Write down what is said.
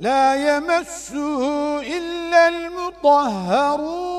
لا يمسه إلا المطهرون.